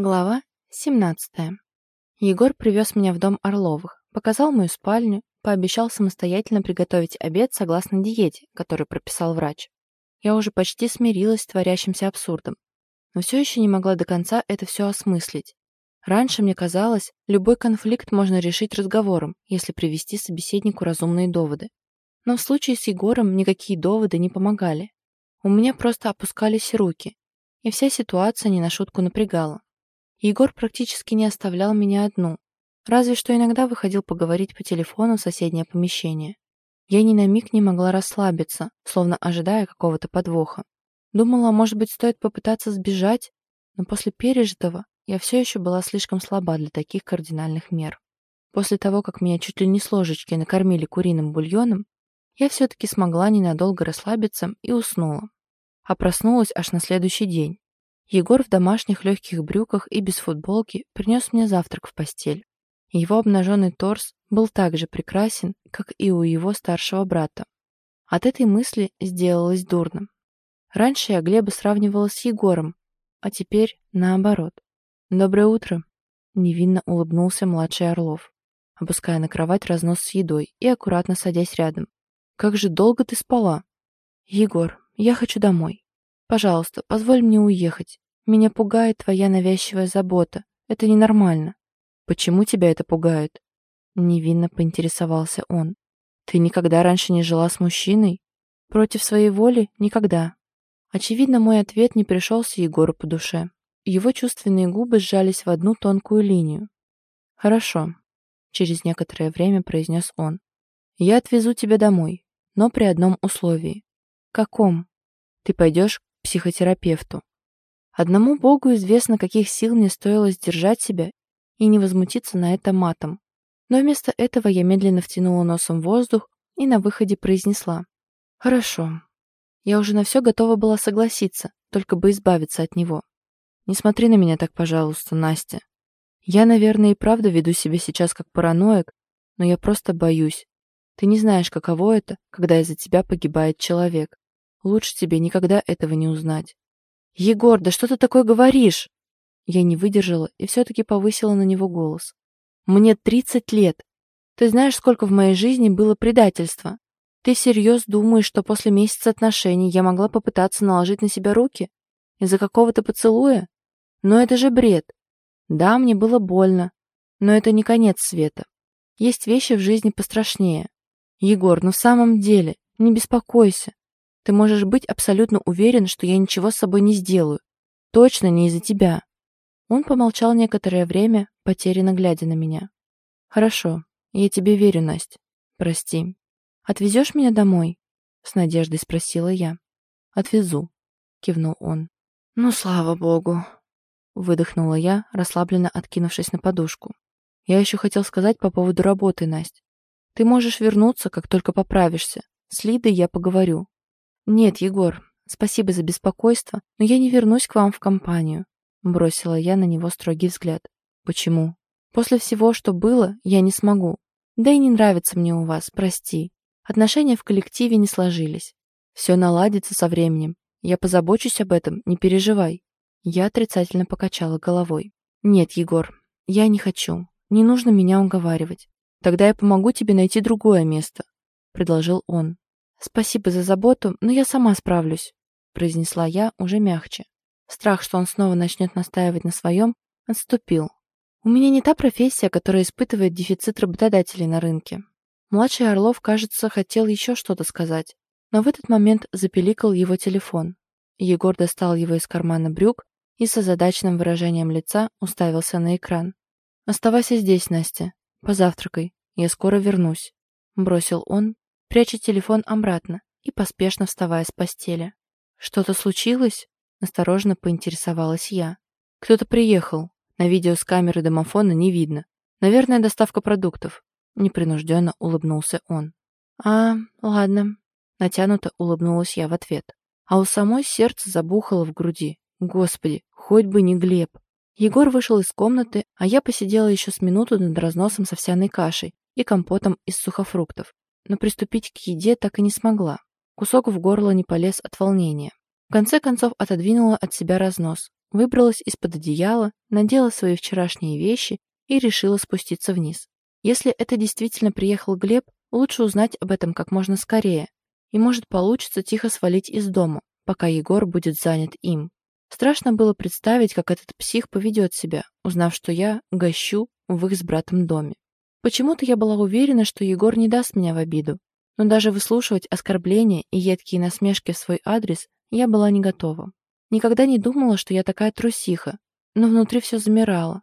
Глава 17. Егор привез меня в дом Орловых, показал мою спальню, пообещал самостоятельно приготовить обед согласно диете, которую прописал врач. Я уже почти смирилась с творящимся абсурдом, но все еще не могла до конца это все осмыслить. Раньше мне казалось, любой конфликт можно решить разговором, если привести собеседнику разумные доводы. Но в случае с Егором никакие доводы не помогали. У меня просто опускались руки, и вся ситуация не на шутку напрягала. Егор практически не оставлял меня одну, разве что иногда выходил поговорить по телефону в соседнее помещение. Я ни на миг не могла расслабиться, словно ожидая какого-то подвоха. Думала, может быть, стоит попытаться сбежать, но после пережитого я все еще была слишком слаба для таких кардинальных мер. После того, как меня чуть ли не с ложечки накормили куриным бульоном, я все-таки смогла ненадолго расслабиться и уснула. А проснулась аж на следующий день, Егор в домашних легких брюках и без футболки принес мне завтрак в постель. Его обнаженный торс был так же прекрасен, как и у его старшего брата. От этой мысли сделалось дурно. Раньше я Глеба сравнивала с Егором, а теперь наоборот. «Доброе утро!» — невинно улыбнулся младший Орлов, опуская на кровать разнос с едой и аккуратно садясь рядом. «Как же долго ты спала?» «Егор, я хочу домой. Пожалуйста, позволь мне уехать. Меня пугает твоя навязчивая забота. Это ненормально. Почему тебя это пугает? Невинно поинтересовался он. Ты никогда раньше не жила с мужчиной? Против своей воли? Никогда. Очевидно, мой ответ не пришелся Егору по душе. Его чувственные губы сжались в одну тонкую линию. «Хорошо», — через некоторое время произнес он. «Я отвезу тебя домой, но при одном условии». «Каком?» «Ты пойдешь психотерапевту. Одному Богу известно, каких сил мне стоило сдержать себя и не возмутиться на это матом. Но вместо этого я медленно втянула носом воздух и на выходе произнесла. «Хорошо. Я уже на все готова была согласиться, только бы избавиться от него. Не смотри на меня так, пожалуйста, Настя. Я, наверное, и правда веду себя сейчас как параноик, но я просто боюсь. Ты не знаешь, каково это, когда из-за тебя погибает человек. Лучше тебе никогда этого не узнать. «Егор, да что ты такое говоришь?» Я не выдержала и все-таки повысила на него голос. «Мне 30 лет. Ты знаешь, сколько в моей жизни было предательства? Ты всерьез думаешь, что после месяца отношений я могла попытаться наложить на себя руки? Из-за какого-то поцелуя? Но это же бред. Да, мне было больно, но это не конец света. Есть вещи в жизни пострашнее. Егор, ну в самом деле, не беспокойся. Ты можешь быть абсолютно уверен, что я ничего с собой не сделаю. Точно не из-за тебя». Он помолчал некоторое время, потерянно глядя на меня. «Хорошо, я тебе верю, Настя. Прости. Отвезешь меня домой?» С надеждой спросила я. «Отвезу», — кивнул он. «Ну, слава богу», — выдохнула я, расслабленно откинувшись на подушку. «Я еще хотел сказать по поводу работы, Настя. Ты можешь вернуться, как только поправишься. С Лидой я поговорю. «Нет, Егор, спасибо за беспокойство, но я не вернусь к вам в компанию», бросила я на него строгий взгляд. «Почему?» «После всего, что было, я не смогу. Да и не нравится мне у вас, прости. Отношения в коллективе не сложились. Все наладится со временем. Я позабочусь об этом, не переживай». Я отрицательно покачала головой. «Нет, Егор, я не хочу. Не нужно меня уговаривать. Тогда я помогу тебе найти другое место», — предложил он. «Спасибо за заботу, но я сама справлюсь», — произнесла я уже мягче. Страх, что он снова начнет настаивать на своем, отступил. «У меня не та профессия, которая испытывает дефицит работодателей на рынке». Младший Орлов, кажется, хотел еще что-то сказать, но в этот момент запеликал его телефон. Егор достал его из кармана брюк и с озадаченным выражением лица уставился на экран. «Оставайся здесь, Настя. Позавтракай. Я скоро вернусь», — бросил он, пряча телефон обратно и поспешно вставая с постели. «Что-то случилось?» — осторожно поинтересовалась я. «Кто-то приехал. На видео с камеры домофона не видно. Наверное, доставка продуктов». Непринужденно улыбнулся он. «А, ладно». Натянуто улыбнулась я в ответ. А у самой сердце забухало в груди. Господи, хоть бы не Глеб. Егор вышел из комнаты, а я посидела еще с минуту над разносом с овсяной кашей и компотом из сухофруктов но приступить к еде так и не смогла. Кусок в горло не полез от волнения. В конце концов отодвинула от себя разнос, выбралась из-под одеяла, надела свои вчерашние вещи и решила спуститься вниз. Если это действительно приехал Глеб, лучше узнать об этом как можно скорее. И может получится тихо свалить из дома, пока Егор будет занят им. Страшно было представить, как этот псих поведет себя, узнав, что я гощу в их с братом доме. Почему-то я была уверена, что Егор не даст меня в обиду, но даже выслушивать оскорбления и едкие насмешки в свой адрес я была не готова. Никогда не думала, что я такая трусиха, но внутри все замирало.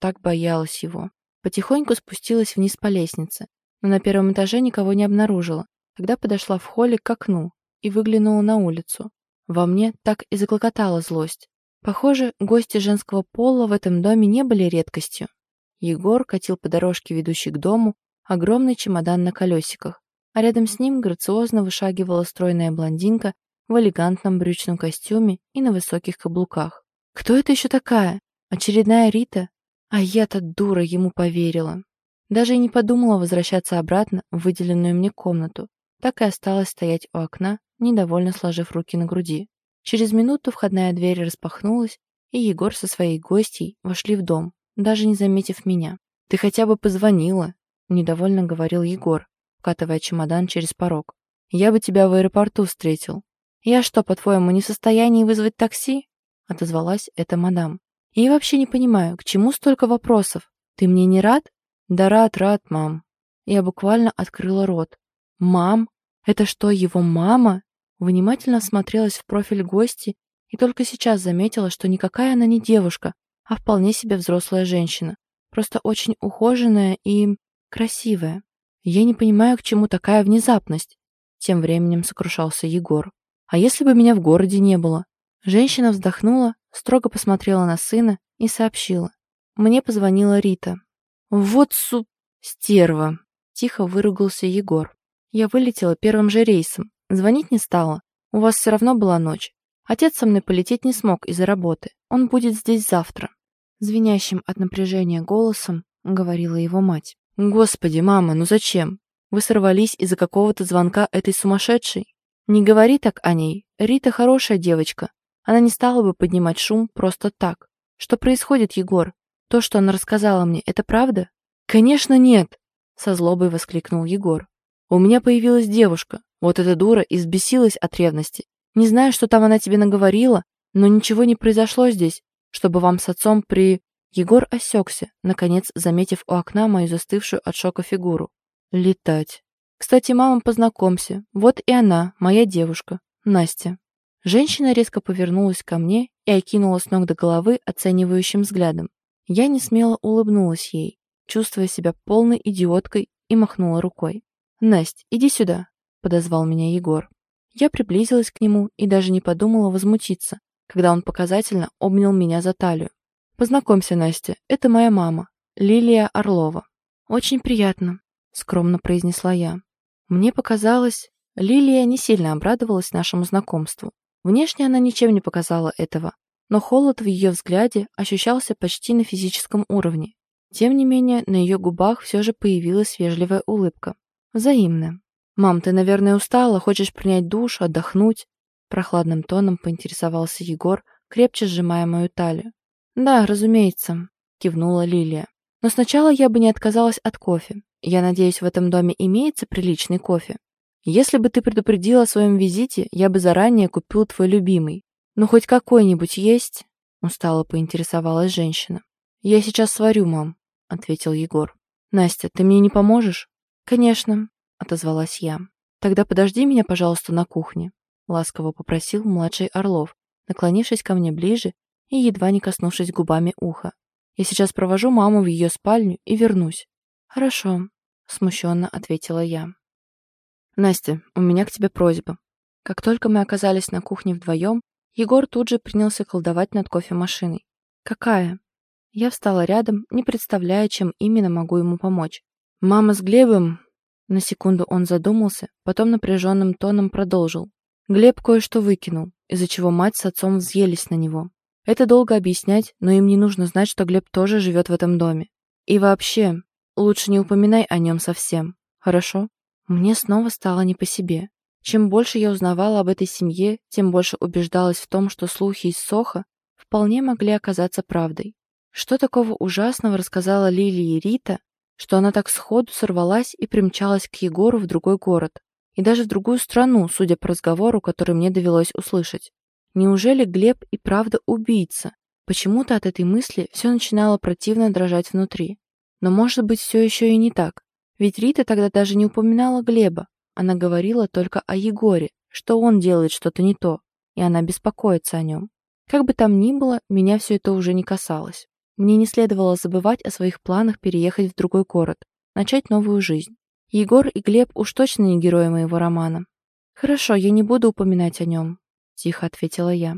Так боялась его. Потихоньку спустилась вниз по лестнице, но на первом этаже никого не обнаружила, когда подошла в холле к окну и выглянула на улицу. Во мне так и заклокотала злость. Похоже, гости женского пола в этом доме не были редкостью. Егор катил по дорожке, ведущей к дому, огромный чемодан на колесиках, а рядом с ним грациозно вышагивала стройная блондинка в элегантном брючном костюме и на высоких каблуках. Кто это еще такая? Очередная Рита? А я-то дура ему поверила. Даже и не подумала возвращаться обратно в выделенную мне комнату. Так и осталась стоять у окна, недовольно сложив руки на груди. Через минуту входная дверь распахнулась, и Егор со своей гостьей вошли в дом, даже не заметив меня. «Ты хотя бы позвонила», — недовольно говорил Егор, вкатывая чемодан через порог. «Я бы тебя в аэропорту встретил». «Я что, по-твоему, не в состоянии вызвать такси?» — отозвалась эта мадам. «И вообще не понимаю, к чему столько вопросов? Ты мне не рад?» «Да рад, рад, мам». Я буквально открыла рот. «Мам? Это что, его мама?» Внимательно смотрелась в профиль гости и только сейчас заметила, что никакая она не девушка, а вполне себе взрослая женщина. Просто очень ухоженная и красивая. Я не понимаю, к чему такая внезапность. Тем временем сокрушался Егор. А если бы меня в городе не было? Женщина вздохнула, строго посмотрела на сына и сообщила. Мне позвонила Рита. Вот су... стерва. Тихо выругался Егор. Я вылетела первым же рейсом. Звонить не стала. У вас все равно была ночь. Отец со мной полететь не смог из-за работы. Он будет здесь завтра. Звенящим от напряжения голосом говорила его мать. «Господи, мама, ну зачем? Вы сорвались из-за какого-то звонка этой сумасшедшей? Не говори так о ней. Рита хорошая девочка. Она не стала бы поднимать шум просто так. Что происходит, Егор? То, что она рассказала мне, это правда?» «Конечно нет!» — со злобой воскликнул Егор. «У меня появилась девушка. Вот эта дура избесилась от ревности. Не знаю, что там она тебе наговорила, но ничего не произошло здесь чтобы вам с отцом при...» Егор осекся, наконец заметив у окна мою застывшую от шока фигуру. «Летать. Кстати, мама, познакомься. Вот и она, моя девушка, Настя». Женщина резко повернулась ко мне и окинула с ног до головы оценивающим взглядом. Я не смело улыбнулась ей, чувствуя себя полной идиоткой, и махнула рукой. «Насть, иди сюда», — подозвал меня Егор. Я приблизилась к нему и даже не подумала возмутиться, когда он показательно обнял меня за талию. «Познакомься, Настя, это моя мама, Лилия Орлова». «Очень приятно», — скромно произнесла я. Мне показалось, Лилия не сильно обрадовалась нашему знакомству. Внешне она ничем не показала этого, но холод в ее взгляде ощущался почти на физическом уровне. Тем не менее, на ее губах все же появилась вежливая улыбка. Взаимная. «Мам, ты, наверное, устала, хочешь принять душ, отдохнуть?» Прохладным тоном поинтересовался Егор, крепче сжимая мою талию. «Да, разумеется», — кивнула Лилия. «Но сначала я бы не отказалась от кофе. Я надеюсь, в этом доме имеется приличный кофе. Если бы ты предупредила о своем визите, я бы заранее купил твой любимый. Ну, хоть какой-нибудь есть?» Устало поинтересовалась женщина. «Я сейчас сварю, мам», — ответил Егор. «Настя, ты мне не поможешь?» «Конечно», — отозвалась я. «Тогда подожди меня, пожалуйста, на кухне. — ласково попросил младший Орлов, наклонившись ко мне ближе и едва не коснувшись губами уха. «Я сейчас провожу маму в ее спальню и вернусь». «Хорошо», — смущенно ответила я. «Настя, у меня к тебе просьба». Как только мы оказались на кухне вдвоем, Егор тут же принялся колдовать над кофемашиной. «Какая?» Я встала рядом, не представляя, чем именно могу ему помочь. «Мама с Глебом...» На секунду он задумался, потом напряженным тоном продолжил. Глеб кое-что выкинул, из-за чего мать с отцом взъелись на него. Это долго объяснять, но им не нужно знать, что Глеб тоже живет в этом доме. И вообще, лучше не упоминай о нем совсем, хорошо? Мне снова стало не по себе. Чем больше я узнавала об этой семье, тем больше убеждалась в том, что слухи из Соха вполне могли оказаться правдой. Что такого ужасного рассказала Лилии Рита, что она так сходу сорвалась и примчалась к Егору в другой город, и даже в другую страну, судя по разговору, который мне довелось услышать. Неужели Глеб и правда убийца? Почему-то от этой мысли все начинало противно дрожать внутри. Но может быть все еще и не так. Ведь Рита тогда даже не упоминала Глеба. Она говорила только о Егоре, что он делает что-то не то, и она беспокоится о нем. Как бы там ни было, меня все это уже не касалось. Мне не следовало забывать о своих планах переехать в другой город, начать новую жизнь. Егор и Глеб уж точно не герои моего романа. «Хорошо, я не буду упоминать о нем», — тихо ответила я.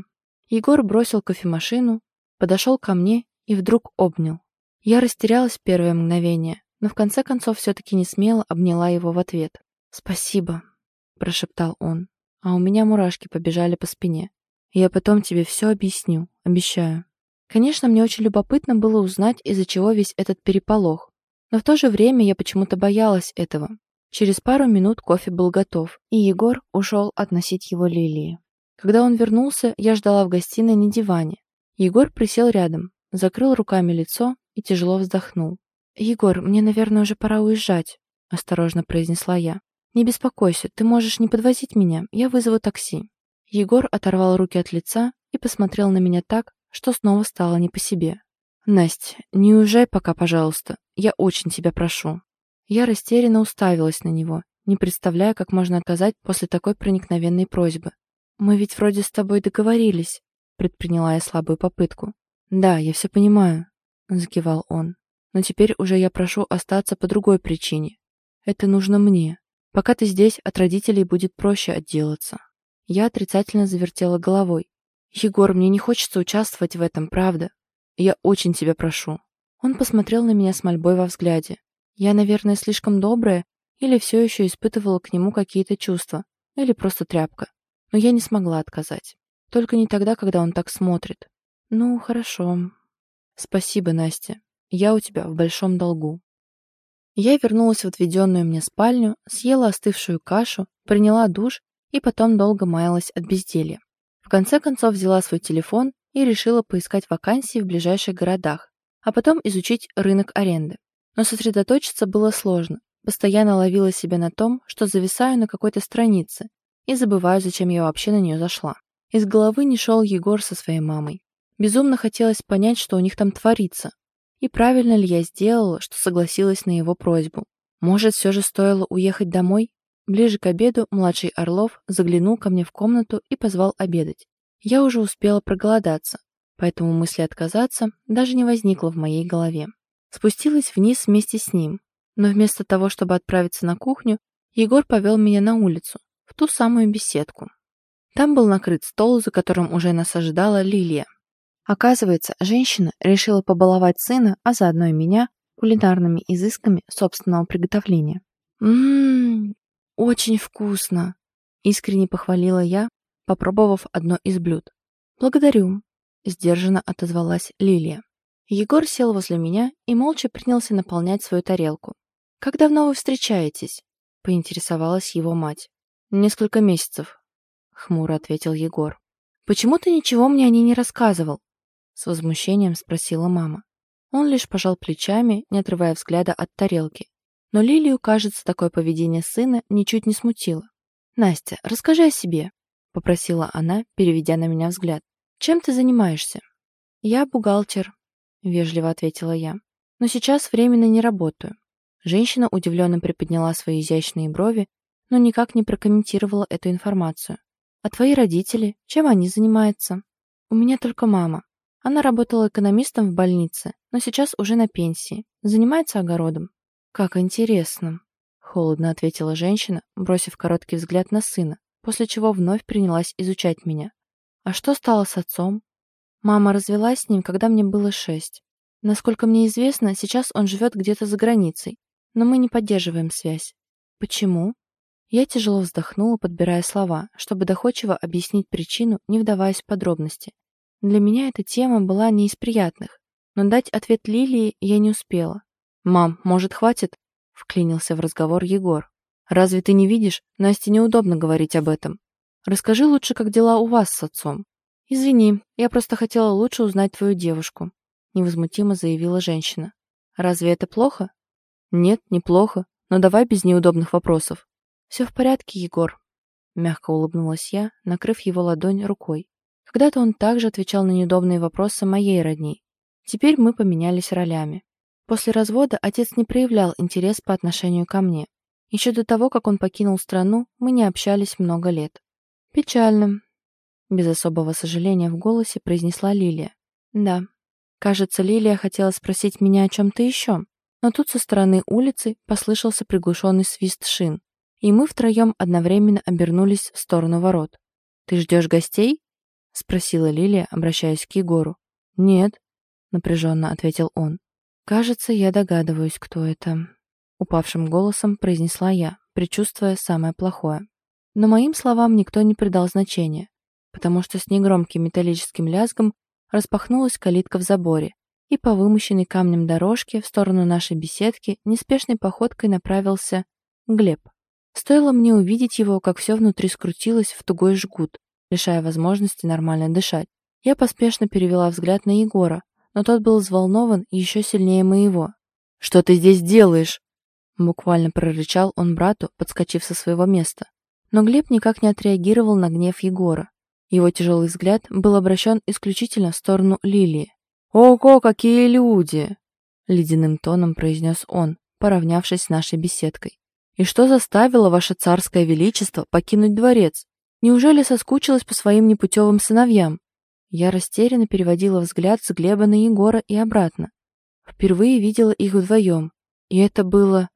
Егор бросил кофемашину, подошел ко мне и вдруг обнял. Я растерялась первое мгновение, но в конце концов все-таки не смело обняла его в ответ. «Спасибо», — прошептал он, а у меня мурашки побежали по спине. «Я потом тебе все объясню, обещаю». Конечно, мне очень любопытно было узнать, из-за чего весь этот переполох. Но в то же время я почему-то боялась этого. Через пару минут кофе был готов, и Егор ушел относить его Лилии. Когда он вернулся, я ждала в гостиной на диване. Егор присел рядом, закрыл руками лицо и тяжело вздохнул. «Егор, мне, наверное, уже пора уезжать», — осторожно произнесла я. «Не беспокойся, ты можешь не подвозить меня, я вызову такси». Егор оторвал руки от лица и посмотрел на меня так, что снова стало не по себе. «Насть, не уезжай пока, пожалуйста. Я очень тебя прошу». Я растерянно уставилась на него, не представляя, как можно отказать после такой проникновенной просьбы. «Мы ведь вроде с тобой договорились», — предприняла я слабую попытку. «Да, я все понимаю», — закивал он. «Но теперь уже я прошу остаться по другой причине. Это нужно мне. Пока ты здесь, от родителей будет проще отделаться». Я отрицательно завертела головой. «Егор, мне не хочется участвовать в этом, правда. Я очень тебя прошу». Он посмотрел на меня с мольбой во взгляде. Я, наверное, слишком добрая или все еще испытывала к нему какие-то чувства, или просто тряпка. Но я не смогла отказать. Только не тогда, когда он так смотрит. «Ну, хорошо. Спасибо, Настя. Я у тебя в большом долгу». Я вернулась в отведенную мне спальню, съела остывшую кашу, приняла душ и потом долго маялась от безделья. В конце концов взяла свой телефон и решила поискать вакансии в ближайших городах, а потом изучить рынок аренды. Но сосредоточиться было сложно. Постоянно ловила себя на том, что зависаю на какой-то странице и забываю, зачем я вообще на нее зашла. Из головы не шел Егор со своей мамой. Безумно хотелось понять, что у них там творится. И правильно ли я сделала, что согласилась на его просьбу. Может, все же стоило уехать домой? Ближе к обеду младший Орлов заглянул ко мне в комнату и позвал обедать. Я уже успела проголодаться, поэтому мысли отказаться даже не возникло в моей голове. Спустилась вниз вместе с ним, но вместо того, чтобы отправиться на кухню, Егор повел меня на улицу, в ту самую беседку. Там был накрыт стол, за которым уже нас ожидала Лилия. Оказывается, женщина решила побаловать сына, а заодно и меня, кулинарными изысками собственного приготовления. «Ммм, «Очень вкусно!» — искренне похвалила я, попробовав одно из блюд. «Благодарю», — сдержанно отозвалась Лилия. Егор сел возле меня и молча принялся наполнять свою тарелку. «Как давно вы встречаетесь?» — поинтересовалась его мать. «Несколько месяцев», — хмуро ответил Егор. «Почему ты ничего мне о ней не рассказывал?» С возмущением спросила мама. Он лишь пожал плечами, не отрывая взгляда от тарелки, но Лилию, кажется, такое поведение сына ничуть не смутило. «Настя, расскажи о себе», — попросила она, переведя на меня взгляд. «Чем ты занимаешься?» «Я бухгалтер», — вежливо ответила я. «Но сейчас временно не работаю». Женщина удивленно приподняла свои изящные брови, но никак не прокомментировала эту информацию. «А твои родители? Чем они занимаются?» «У меня только мама. Она работала экономистом в больнице, но сейчас уже на пенсии. Занимается огородом. «Как интересно», — холодно ответила женщина, бросив короткий взгляд на сына, после чего вновь принялась изучать меня. «А что стало с отцом?» «Мама развелась с ним, когда мне было шесть. Насколько мне известно, сейчас он живет где-то за границей, но мы не поддерживаем связь. Почему?» Я тяжело вздохнула, подбирая слова, чтобы доходчиво объяснить причину, не вдаваясь в подробности. Для меня эта тема была не из приятных, но дать ответ Лилии я не успела. «Мам, может, хватит?» — вклинился в разговор Егор. «Разве ты не видишь? Насте неудобно говорить об этом. Расскажи лучше, как дела у вас с отцом». «Извини, я просто хотела лучше узнать твою девушку», — невозмутимо заявила женщина. «Разве это плохо?» «Нет, неплохо, но давай без неудобных вопросов». «Все в порядке, Егор», — мягко улыбнулась я, накрыв его ладонь рукой. Когда-то он также отвечал на неудобные вопросы моей родни. Теперь мы поменялись ролями. После развода отец не проявлял интерес по отношению ко мне. Еще до того, как он покинул страну, мы не общались много лет. «Печально», — без особого сожаления в голосе произнесла Лилия. «Да». Кажется, Лилия хотела спросить меня о чем-то еще, но тут со стороны улицы послышался приглушенный свист шин, и мы втроем одновременно обернулись в сторону ворот. «Ты ждешь гостей?» — спросила Лилия, обращаясь к Егору. «Нет», — напряженно ответил он. «Кажется, я догадываюсь, кто это», — упавшим голосом произнесла я, предчувствуя самое плохое. Но моим словам никто не придал значения, потому что с негромким металлическим лязгом распахнулась калитка в заборе, и по вымощенной камнем дорожке в сторону нашей беседки неспешной походкой направился Глеб. Стоило мне увидеть его, как все внутри скрутилось в тугой жгут, лишая возможности нормально дышать. Я поспешно перевела взгляд на Егора, но тот был взволнован еще сильнее моего. «Что ты здесь делаешь?» Буквально прорычал он брату, подскочив со своего места. Но Глеб никак не отреагировал на гнев Егора. Его тяжелый взгляд был обращен исключительно в сторону Лилии. «Ого, какие люди!» — ледяным тоном произнес он, поравнявшись с нашей беседкой. «И что заставило ваше царское величество покинуть дворец? Неужели соскучилась по своим непутевым сыновьям?» Я растерянно переводила взгляд с Глеба на Егора и обратно. Впервые видела их вдвоем. И это было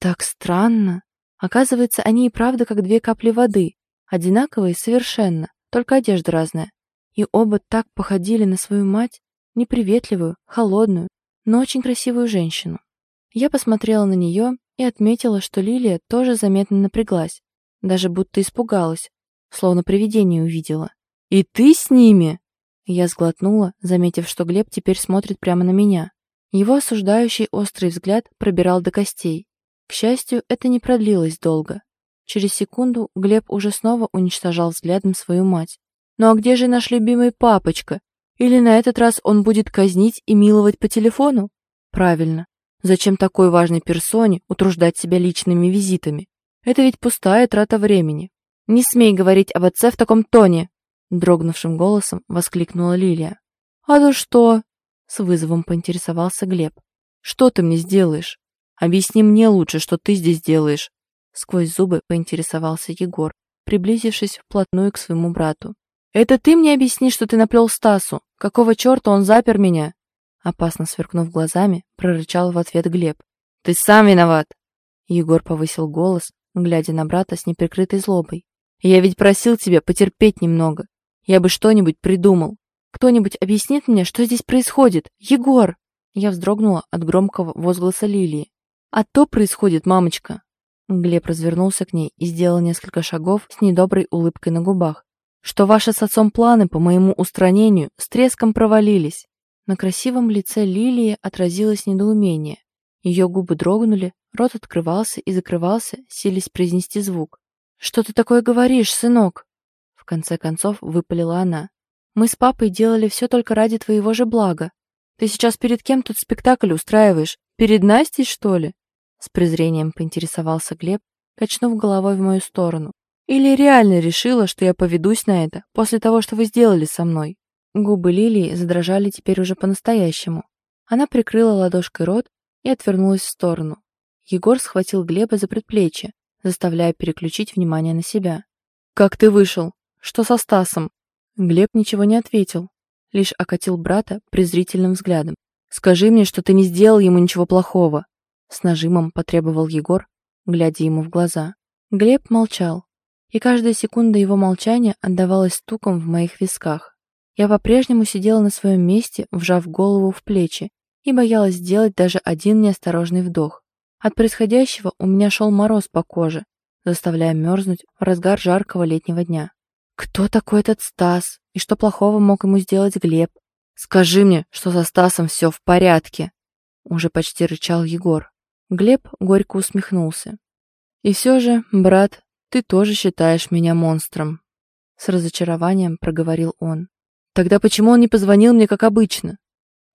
так странно. Оказывается, они и правда как две капли воды, одинаковые совершенно, только одежда разная. И оба так походили на свою мать, неприветливую, холодную, но очень красивую женщину. Я посмотрела на нее и отметила, что Лилия тоже заметно напряглась, даже будто испугалась, словно привидение увидела. «И ты с ними?» Я сглотнула, заметив, что Глеб теперь смотрит прямо на меня. Его осуждающий острый взгляд пробирал до костей. К счастью, это не продлилось долго. Через секунду Глеб уже снова уничтожал взглядом свою мать. «Ну а где же наш любимый папочка? Или на этот раз он будет казнить и миловать по телефону?» «Правильно. Зачем такой важной персоне утруждать себя личными визитами? Это ведь пустая трата времени. Не смей говорить об отце в таком тоне!» Дрогнувшим голосом воскликнула Лилия. «А то что?» С вызовом поинтересовался Глеб. «Что ты мне сделаешь? Объясни мне лучше, что ты здесь делаешь?» Сквозь зубы поинтересовался Егор, приблизившись вплотную к своему брату. «Это ты мне объясни, что ты наплел Стасу? Какого черта он запер меня?» Опасно сверкнув глазами, прорычал в ответ Глеб. «Ты сам виноват!» Егор повысил голос, глядя на брата с неприкрытой злобой. «Я ведь просил тебя потерпеть немного. Я бы что-нибудь придумал. Кто-нибудь объяснит мне, что здесь происходит? Егор!» Я вздрогнула от громкого возгласа Лилии. «А то происходит, мамочка!» Глеб развернулся к ней и сделал несколько шагов с недоброй улыбкой на губах. «Что ваши с отцом планы по моему устранению с треском провалились!» На красивом лице Лилии отразилось недоумение. Ее губы дрогнули, рот открывался и закрывался, сились произнести звук. «Что ты такое говоришь, сынок?» конце концов выпалила она. «Мы с папой делали все только ради твоего же блага. Ты сейчас перед кем тут спектакль устраиваешь? Перед Настей, что ли?» С презрением поинтересовался Глеб, качнув головой в мою сторону. «Или реально решила, что я поведусь на это после того, что вы сделали со мной?» Губы Лилии задрожали теперь уже по-настоящему. Она прикрыла ладошкой рот и отвернулась в сторону. Егор схватил Глеба за предплечье, заставляя переключить внимание на себя. «Как ты вышел? Что со Стасом?» Глеб ничего не ответил, лишь окатил брата презрительным взглядом. «Скажи мне, что ты не сделал ему ничего плохого!» С нажимом потребовал Егор, глядя ему в глаза. Глеб молчал, и каждая секунда его молчания отдавалась стуком в моих висках. Я по-прежнему сидела на своем месте, вжав голову в плечи, и боялась сделать даже один неосторожный вдох. От происходящего у меня шел мороз по коже, заставляя мерзнуть в разгар жаркого летнего дня. Кто такой этот Стас? И что плохого мог ему сделать Глеб? Скажи мне, что со Стасом все в порядке. Уже почти рычал Егор. Глеб горько усмехнулся. И все же, брат, ты тоже считаешь меня монстром. С разочарованием проговорил он. Тогда почему он не позвонил мне, как обычно?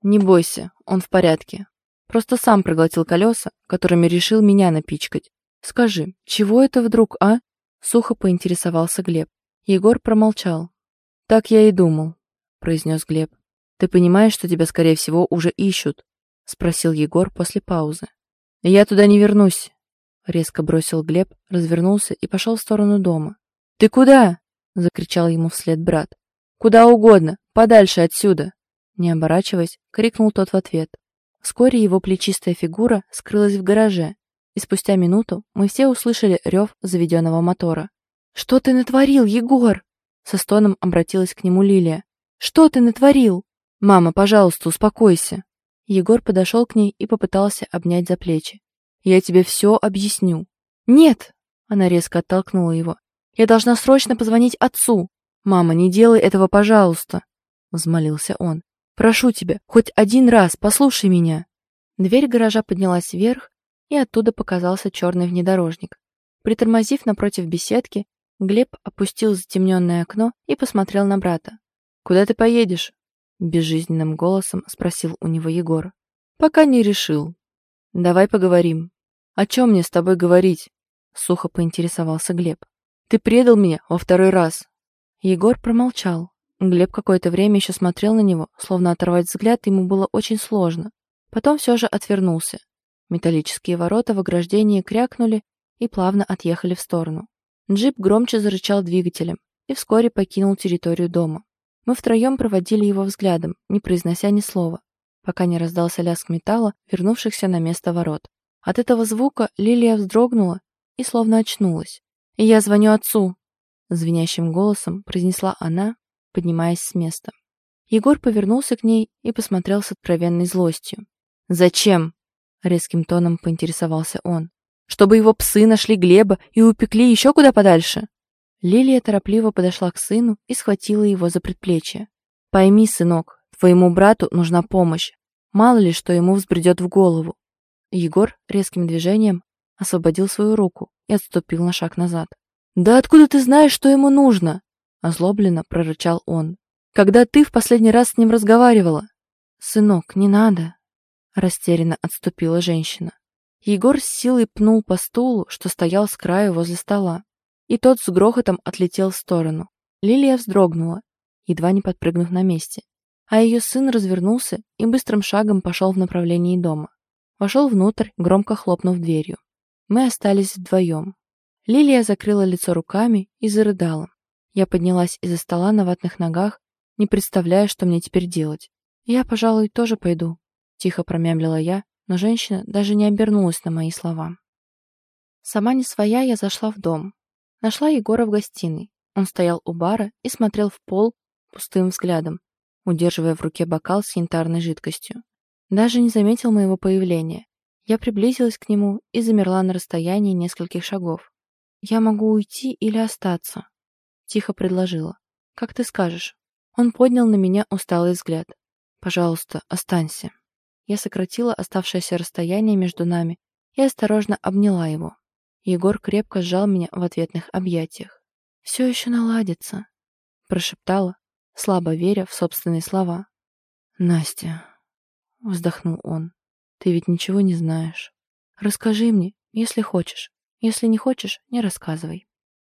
Не бойся, он в порядке. Просто сам проглотил колеса, которыми решил меня напичкать. Скажи, чего это вдруг, а? Сухо поинтересовался Глеб. Егор промолчал. Так я и думал, произнес Глеб. Ты понимаешь, что тебя, скорее всего, уже ищут? Спросил Егор после паузы. Я туда не вернусь, резко бросил Глеб, развернулся и пошел в сторону дома. Ты куда? закричал ему вслед брат. Куда угодно, подальше отсюда. Не оборачиваясь, крикнул тот в ответ. Вскоре его плечистая фигура скрылась в гараже, и спустя минуту мы все услышали рев заведенного мотора. «Что ты натворил, Егор?» Со стоном обратилась к нему Лилия. «Что ты натворил?» «Мама, пожалуйста, успокойся». Егор подошел к ней и попытался обнять за плечи. «Я тебе все объясню». «Нет!» Она резко оттолкнула его. «Я должна срочно позвонить отцу». «Мама, не делай этого, пожалуйста!» Взмолился он. Прошу тебя, хоть один раз послушай меня». Дверь гаража поднялась вверх, и оттуда показался черный внедорожник. Притормозив напротив беседки, Глеб опустил затемненное окно и посмотрел на брата. «Куда ты поедешь?» — безжизненным голосом спросил у него Егор. «Пока не решил. Давай поговорим». «О чем мне с тобой говорить?» — сухо поинтересовался Глеб. «Ты предал меня во второй раз». Егор промолчал, Глеб какое-то время еще смотрел на него, словно оторвать взгляд ему было очень сложно. Потом все же отвернулся. Металлические ворота в ограждении крякнули и плавно отъехали в сторону. Джип громче зарычал двигателем и вскоре покинул территорию дома. Мы втроем проводили его взглядом, не произнося ни слова, пока не раздался лязг металла, вернувшихся на место ворот. От этого звука Лилия вздрогнула и словно очнулась. «И я звоню отцу!» Звенящим голосом произнесла она, поднимаясь с места. Егор повернулся к ней и посмотрел с откровенной злостью. «Зачем?» — резким тоном поинтересовался он. «Чтобы его псы нашли Глеба и упекли еще куда подальше?» Лилия торопливо подошла к сыну и схватила его за предплечье. «Пойми, сынок, твоему брату нужна помощь. Мало ли, что ему взбредет в голову». Егор резким движением освободил свою руку и отступил на шаг назад. «Да откуда ты знаешь, что ему нужно?» Озлобленно прорычал он. «Когда ты в последний раз с ним разговаривала?» «Сынок, не надо!» Растерянно отступила женщина. Егор с силой пнул по стулу, что стоял с краю возле стола. И тот с грохотом отлетел в сторону. Лилия вздрогнула, едва не подпрыгнув на месте. А ее сын развернулся и быстрым шагом пошел в направлении дома. Вошел внутрь, громко хлопнув дверью. Мы остались вдвоем. Лилия закрыла лицо руками и зарыдала. Я поднялась из-за стола на ватных ногах, не представляя, что мне теперь делать. «Я, пожалуй, тоже пойду», — тихо промямлила я, но женщина даже не обернулась на мои слова. Сама не своя, я зашла в дом. Нашла Егора в гостиной. Он стоял у бара и смотрел в пол пустым взглядом, удерживая в руке бокал с янтарной жидкостью. Даже не заметил моего появления. Я приблизилась к нему и замерла на расстоянии нескольких шагов. «Я могу уйти или остаться?» Тихо предложила. «Как ты скажешь». Он поднял на меня усталый взгляд. «Пожалуйста, останься». Я сократила оставшееся расстояние между нами и осторожно обняла его. Егор крепко сжал меня в ответных объятиях. «Все еще наладится», — прошептала, слабо веря в собственные слова. «Настя», — вздохнул он, — «ты ведь ничего не знаешь. Расскажи мне, если хочешь. Если не хочешь, не рассказывай».